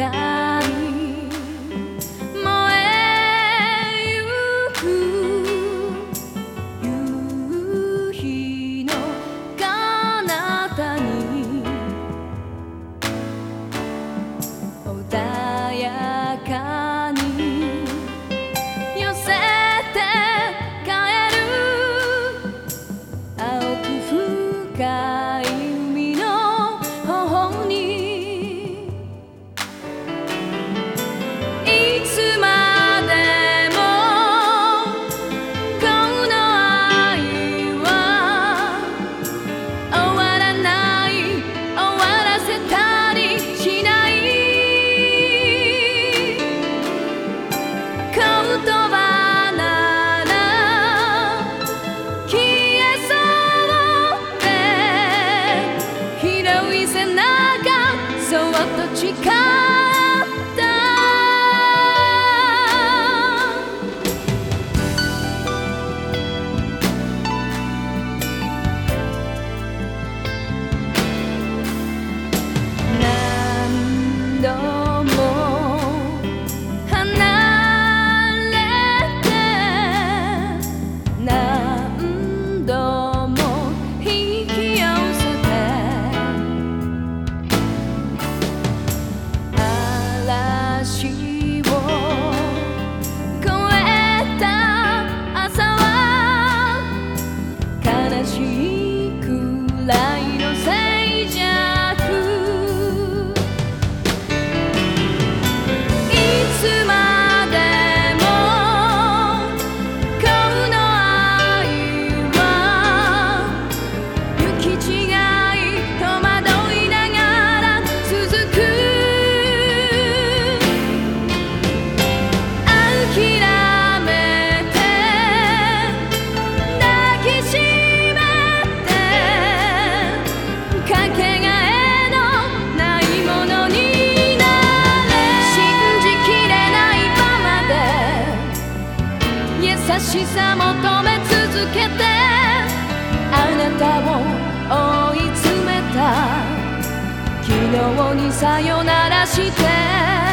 God. か寄せて帰る。青く深いしさ求め続けてあなたを追い詰めた。昨日にさよならして。